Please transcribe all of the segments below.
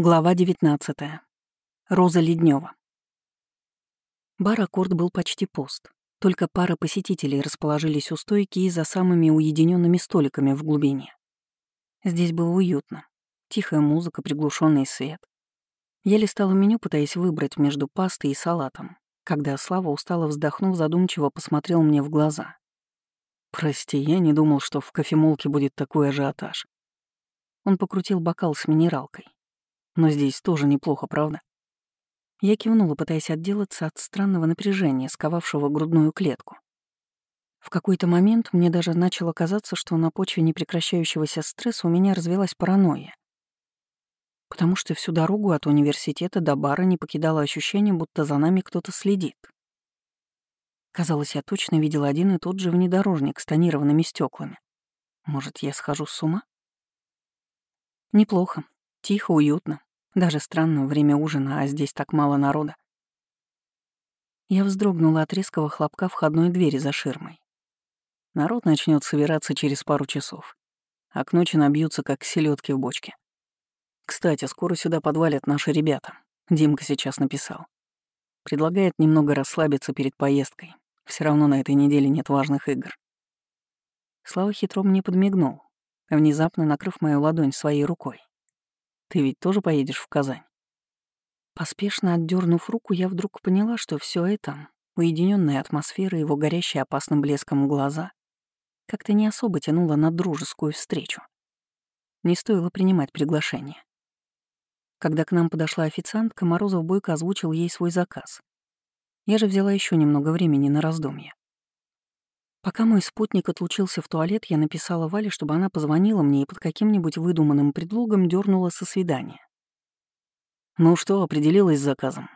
Глава 19. Роза Леднева. Бар «Аккорд» был почти пуст. Только пара посетителей расположились у стойки и за самыми уединенными столиками в глубине. Здесь было уютно. Тихая музыка, приглушенный свет. Я листала меню, пытаясь выбрать между пастой и салатом, когда Слава, устало вздохнув, задумчиво посмотрел мне в глаза. «Прости, я не думал, что в кофемолке будет такой ажиотаж». Он покрутил бокал с минералкой. Но здесь тоже неплохо, правда? Я кивнула, пытаясь отделаться от странного напряжения, сковавшего грудную клетку. В какой-то момент мне даже начало казаться, что на почве непрекращающегося стресса у меня развелась паранойя. Потому что всю дорогу от университета до бара не покидало ощущение, будто за нами кто-то следит. Казалось, я точно видела один и тот же внедорожник с тонированными стеклами. Может, я схожу с ума? Неплохо. Тихо, уютно. Даже странно, время ужина, а здесь так мало народа. Я вздрогнула от резкого хлопка входной двери за ширмой. Народ начнет собираться через пару часов, а к ночи набьются, как селедки в бочке. Кстати, скоро сюда подвалят наши ребята. Димка сейчас написал. Предлагает немного расслабиться перед поездкой. Все равно на этой неделе нет важных игр. Слава хитро мне подмигнул, внезапно накрыв мою ладонь своей рукой. Ты ведь тоже поедешь в Казань?» Поспешно отдернув руку, я вдруг поняла, что все это, уединенная атмосфера, его горящие опасным блеском глаза, как-то не особо тянуло на дружескую встречу. Не стоило принимать приглашение. Когда к нам подошла официантка, Морозов бойко озвучил ей свой заказ. Я же взяла еще немного времени на раздумье. Пока мой спутник отлучился в туалет, я написала Вале, чтобы она позвонила мне и под каким-нибудь выдуманным предлогом дернула со свидания. «Ну что, определилась с заказом?»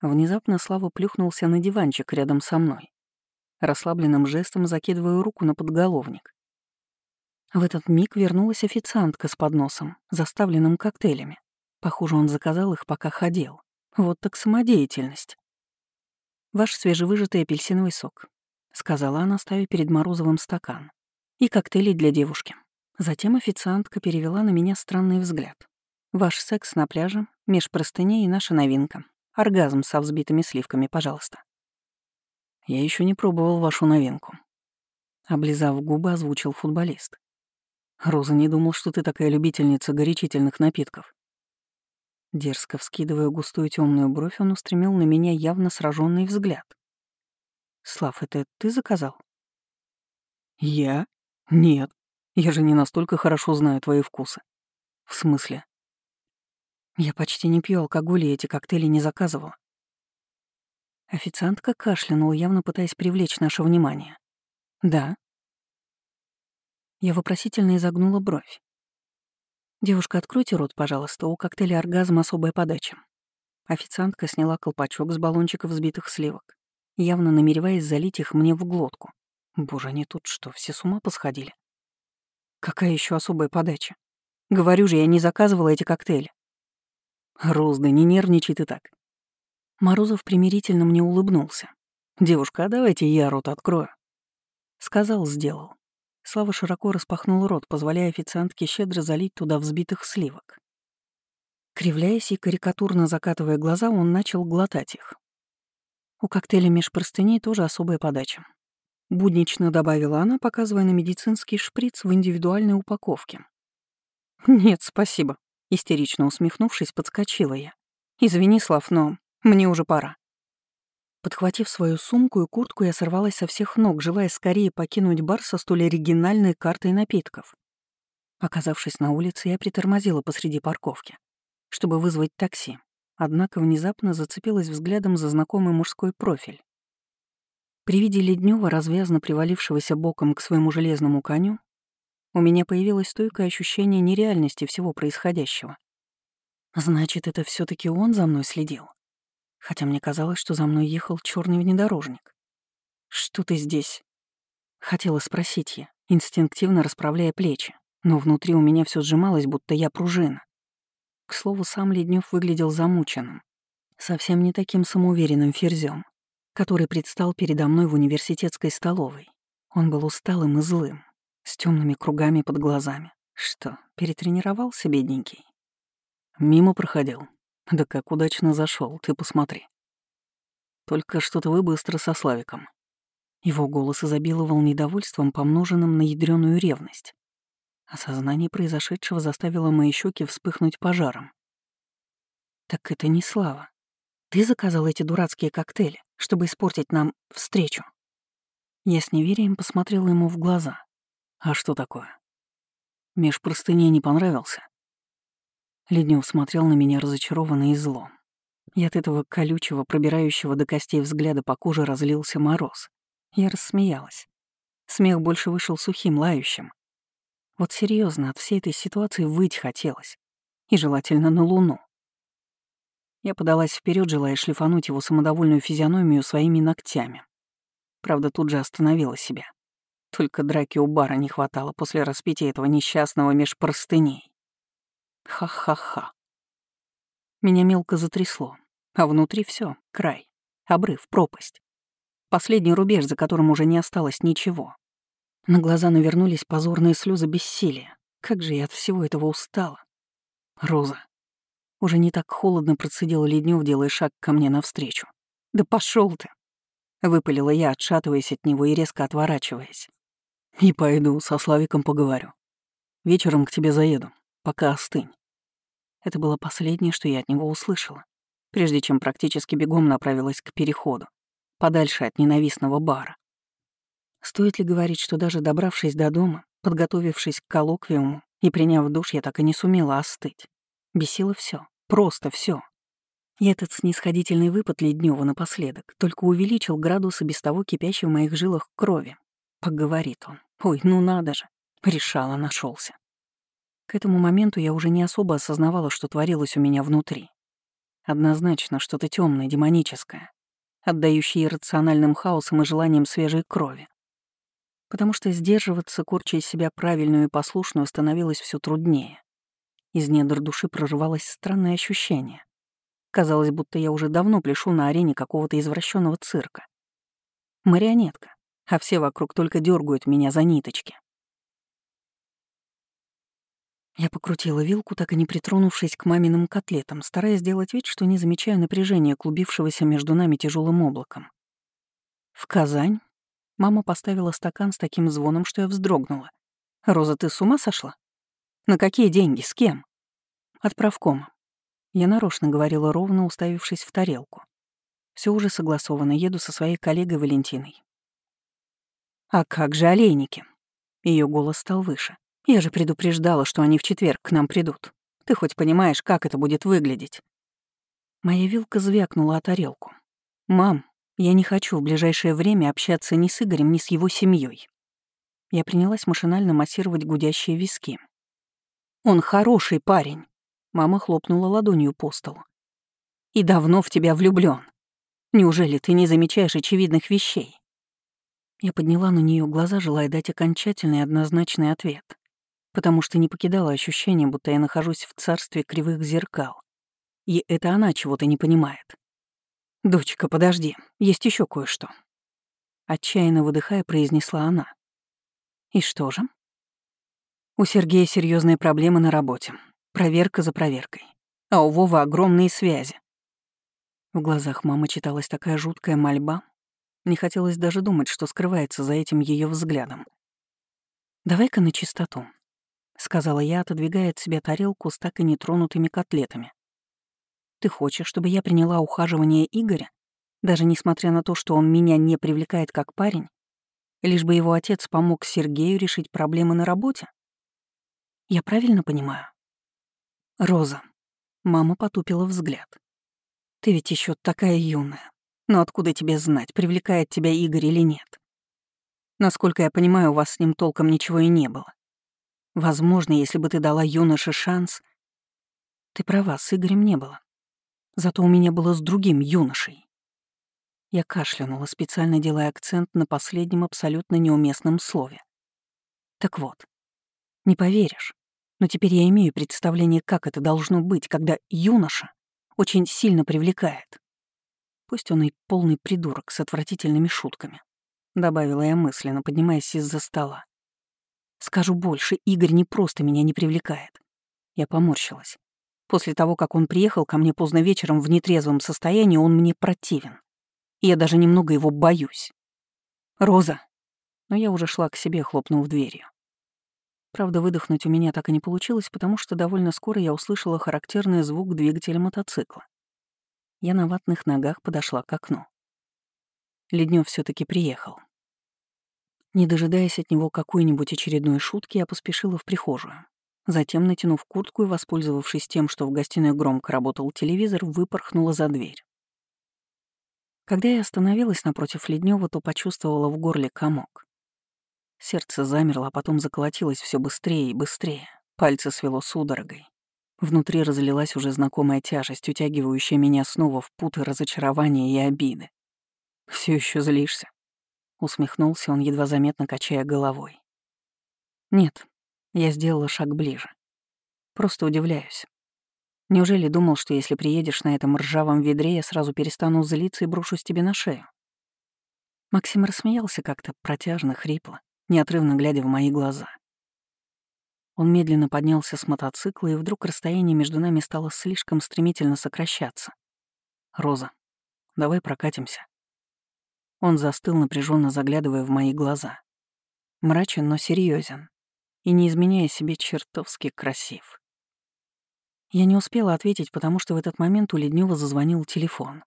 Внезапно Слава плюхнулся на диванчик рядом со мной. Расслабленным жестом закидываю руку на подголовник. В этот миг вернулась официантка с подносом, заставленным коктейлями. Похоже, он заказал их, пока ходил. Вот так самодеятельность. Ваш свежевыжатый апельсиновый сок. — сказала она, ставя перед Морозовым стакан. «И коктейли для девушки». Затем официантка перевела на меня странный взгляд. «Ваш секс на пляже, меж простыней и наша новинка. Оргазм со взбитыми сливками, пожалуйста». «Я еще не пробовал вашу новинку», — облизав губы, озвучил футболист. «Роза не думал, что ты такая любительница горячительных напитков». Дерзко вскидывая густую темную бровь, он устремил на меня явно сраженный взгляд. «Слав, это ты заказал?» «Я? Нет. Я же не настолько хорошо знаю твои вкусы». «В смысле?» «Я почти не пью алкоголь и эти коктейли не заказывала». Официантка кашлянула, явно пытаясь привлечь наше внимание. «Да». Я вопросительно изогнула бровь. «Девушка, откройте рот, пожалуйста, у коктейля «Оргазм» особая подача». Официантка сняла колпачок с баллончиков взбитых сливок явно намереваясь залить их мне в глотку. Боже, они тут что, все с ума посходили? Какая еще особая подача? Говорю же, я не заказывала эти коктейли. Розда, не нервничай ты так. Морозов примирительно мне улыбнулся. «Девушка, а давайте я рот открою». Сказал, сделал. Слава широко распахнул рот, позволяя официантке щедро залить туда взбитых сливок. Кривляясь и карикатурно закатывая глаза, он начал глотать их. У коктейля меж простыней тоже особая подача. Буднично добавила она, показывая на медицинский шприц в индивидуальной упаковке. «Нет, спасибо», — истерично усмехнувшись, подскочила я. «Извини, Слав, но мне уже пора». Подхватив свою сумку и куртку, я сорвалась со всех ног, желая скорее покинуть бар со столь оригинальной картой напитков. Оказавшись на улице, я притормозила посреди парковки, чтобы вызвать такси однако внезапно зацепилась взглядом за знакомый мужской профиль. При виде Леднева, развязно привалившегося боком к своему железному коню, у меня появилось стойкое ощущение нереальности всего происходящего. Значит, это все таки он за мной следил. Хотя мне казалось, что за мной ехал черный внедорожник. «Что ты здесь?» Хотела спросить я, инстинктивно расправляя плечи, но внутри у меня все сжималось, будто я пружина. К слову, сам Леднев выглядел замученным. Совсем не таким самоуверенным ферзем, который предстал передо мной в университетской столовой. Он был усталым и злым, с темными кругами под глазами. Что, перетренировался, бедненький? Мимо проходил. Да как удачно зашел, ты посмотри. Только что-то вы быстро со Славиком. Его голос изобиловал недовольством, помноженным на ядреную ревность. Осознание произошедшего заставило мои щеки вспыхнуть пожаром. «Так это не Слава. Ты заказал эти дурацкие коктейли, чтобы испортить нам встречу?» Я с неверием посмотрела ему в глаза. «А что такое?» Меж простыней не понравился. Леднев смотрел на меня разочарованно и зло. И от этого колючего, пробирающего до костей взгляда по коже разлился мороз. Я рассмеялась. Смех больше вышел сухим, лающим. Вот серьезно, от всей этой ситуации выйти хотелось. И желательно на Луну. Я подалась вперед, желая шлифануть его самодовольную физиономию своими ногтями. Правда, тут же остановила себя. Только драки у бара не хватало после распития этого несчастного меж простыней. Ха-ха-ха. Меня мелко затрясло, а внутри все, край, обрыв, пропасть. Последний рубеж, за которым уже не осталось ничего. На глаза навернулись позорные слезы бессилия. Как же я от всего этого устала. Роза. Уже не так холодно процедила Леднев, делая шаг ко мне навстречу. «Да пошел ты!» Выпалила я, отшатываясь от него и резко отворачиваясь. «И пойду, со Славиком поговорю. Вечером к тебе заеду, пока остынь». Это было последнее, что я от него услышала, прежде чем практически бегом направилась к переходу подальше от ненавистного бара. Стоит ли говорить, что даже добравшись до дома, подготовившись к коллоквиуму и приняв душ, я так и не сумела остыть. Бесило все, просто все. И этот снисходительный выпад Леднева напоследок только увеличил градусы без того кипящей в моих жилах крови. Поговорит он. Ой, ну надо же. Решала, нашелся. К этому моменту я уже не особо осознавала, что творилось у меня внутри. Однозначно что-то темное, демоническое отдающий иррациональным хаосом и желанием свежей крови. Потому что сдерживаться, корча из себя правильную и послушную, становилось все труднее. Из недр души прорывалось странное ощущение. Казалось, будто я уже давно пляшу на арене какого-то извращенного цирка. Марионетка, а все вокруг только дергают меня за ниточки. Я покрутила вилку, так и не притронувшись к маминым котлетам, стараясь сделать вид, что не замечаю напряжения, клубившегося между нами тяжелым облаком. В Казань мама поставила стакан с таким звоном, что я вздрогнула. «Роза, ты с ума сошла? На какие деньги? С кем?» «Отправкома». Я нарочно говорила ровно, уставившись в тарелку. Все уже согласовано, еду со своей коллегой Валентиной. «А как же олейники?» Ее голос стал выше. Я же предупреждала, что они в четверг к нам придут. Ты хоть понимаешь, как это будет выглядеть?» Моя вилка звякнула о тарелку. «Мам, я не хочу в ближайшее время общаться ни с Игорем, ни с его семьей. Я принялась машинально массировать гудящие виски. «Он хороший парень», — мама хлопнула ладонью по столу. «И давно в тебя влюблён. Неужели ты не замечаешь очевидных вещей?» Я подняла на нее глаза, желая дать окончательный и однозначный ответ потому что не покидало ощущение, будто я нахожусь в царстве кривых зеркал. И это она чего-то не понимает. «Дочка, подожди, есть еще кое-что». Отчаянно выдыхая, произнесла она. «И что же?» «У Сергея серьезные проблемы на работе. Проверка за проверкой. А у Вовы огромные связи». В глазах мамы читалась такая жуткая мольба. Не хотелось даже думать, что скрывается за этим ее взглядом. «Давай-ка на чистоту. — сказала я, отодвигая от себя тарелку с так и нетронутыми котлетами. «Ты хочешь, чтобы я приняла ухаживание Игоря, даже несмотря на то, что он меня не привлекает как парень, лишь бы его отец помог Сергею решить проблемы на работе? Я правильно понимаю?» «Роза», — мама потупила взгляд. «Ты ведь еще такая юная. Но откуда тебе знать, привлекает тебя Игорь или нет? Насколько я понимаю, у вас с ним толком ничего и не было. Возможно, если бы ты дала юноше шанс... Ты права, с Игорем не было. Зато у меня было с другим юношей. Я кашлянула, специально делая акцент на последнем абсолютно неуместном слове. Так вот, не поверишь, но теперь я имею представление, как это должно быть, когда юноша очень сильно привлекает. Пусть он и полный придурок с отвратительными шутками, добавила я мысленно, поднимаясь из-за стола. Скажу больше, Игорь не просто меня не привлекает. Я поморщилась. После того, как он приехал ко мне поздно вечером в нетрезвом состоянии, он мне противен. Я даже немного его боюсь. «Роза!» Но я уже шла к себе, хлопнув дверью. Правда, выдохнуть у меня так и не получилось, потому что довольно скоро я услышала характерный звук двигателя мотоцикла. Я на ватных ногах подошла к окну. Леднев все таки приехал. Не дожидаясь от него какой-нибудь очередной шутки, я поспешила в прихожую. Затем, натянув куртку и воспользовавшись тем, что в гостиной громко работал телевизор, выпорхнула за дверь. Когда я остановилась напротив Леднева, то почувствовала в горле комок. Сердце замерло, а потом заколотилось все быстрее и быстрее. Пальцы свело судорогой. Внутри разлилась уже знакомая тяжесть, утягивающая меня снова в путы разочарования и обиды. Все еще злишься?» Усмехнулся он, едва заметно качая головой. «Нет, я сделала шаг ближе. Просто удивляюсь. Неужели думал, что если приедешь на этом ржавом ведре, я сразу перестану злиться и брошусь тебе на шею?» Максим рассмеялся как-то протяжно, хрипло, неотрывно глядя в мои глаза. Он медленно поднялся с мотоцикла, и вдруг расстояние между нами стало слишком стремительно сокращаться. «Роза, давай прокатимся». Он застыл, напряженно заглядывая в мои глаза. Мрачен, но серьезен и, не изменяя себе, чертовски красив. Я не успела ответить, потому что в этот момент у Леднева зазвонил телефон.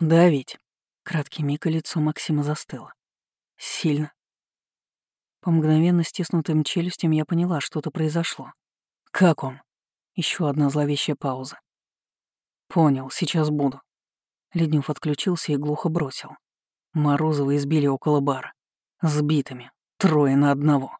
«Да ведь». Краткий миг и лицо Максима застыло. «Сильно». По мгновенно стиснутым челюстям я поняла, что-то произошло. «Как он?» Еще одна зловещая пауза. «Понял, сейчас буду». Леднев отключился и глухо бросил. Морозова избили около бара. Сбитыми. Трое на одного.